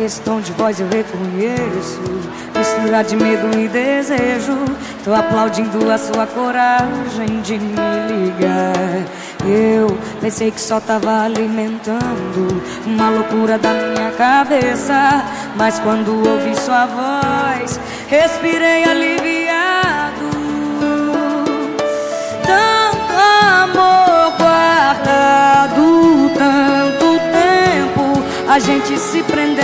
esse tom de voz eu reconheço. Mistura de medo e desejo. Tô aplaudindo a sua coragem de me ligar. Eu pensei que só tava alimentando Uma loucura da minha cabeça. Mas quando ouvi sua voz Respirei aliviado. Tanto amor guardado Tanto tempo A gente se prendendo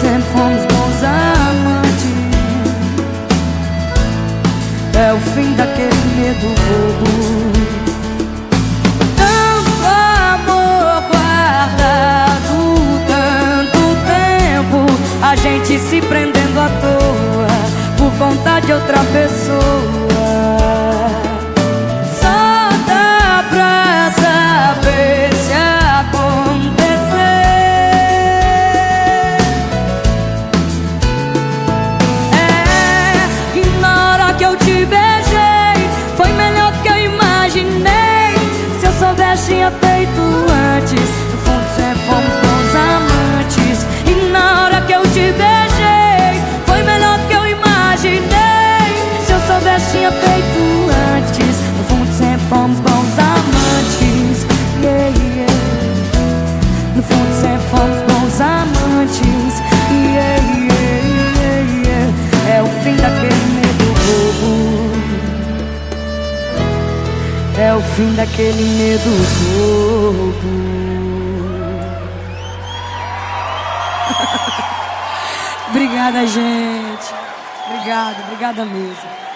sempre fomos bons amantes É o fim daquele medo bobo gente se prendendo à toa por conta de outra pessoa. Tinha feito antes No fundo sempre fomos bons amantes yeah, yeah. No fundo sempre fomos bons amantes yeah, É o fim daquele medo bobo É o fim daquele medo bobo Obrigada, gente. Obrigada, obrigada mesmo.